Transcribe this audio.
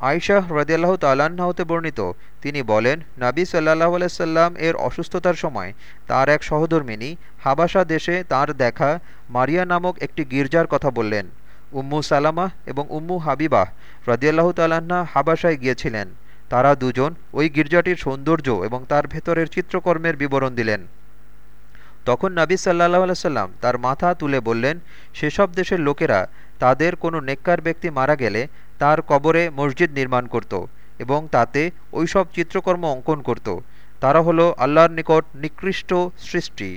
আয়শাহ রদিয়াল্লাহ তাল্লাহ্ন হতে বর্ণিত, তিনি বলেন, নাবী সাল্লাহ আলাইসাল্লাম এর অসুস্থতার সময় তার এক সহধর্মিনী হাবাসা দেশে তার দেখা মারিয়া নামক একটি গির্জার কথা বললেন। উম্মু সালামাহ এবং উম্মু হাবিবাহ রদিয়াল্লাহ তাল্লাহ্না হাবাসায় গিয়েছিলেন। তারা দুজন ওই গির্জাটির সৌন্দর্য এবং তার ভেতরের চিত্রকর্মের বিবরণ দিলেন। তখন নাবী সাল্লাহ আলাইসাল্লাম তার মাথা তুলে বললেন, সেসব দেশের লোকেরা তাদের কোনো নেককার ব্যক্তি মারা গেলে তার কবরে মসজিদ নির্মাণ করত এবং তাতে ওইসব চিত্রকর্ম অঙ্কন করত। তারা হলো আল্লাহর নিকট নিকৃষ্ট সৃষ্টি।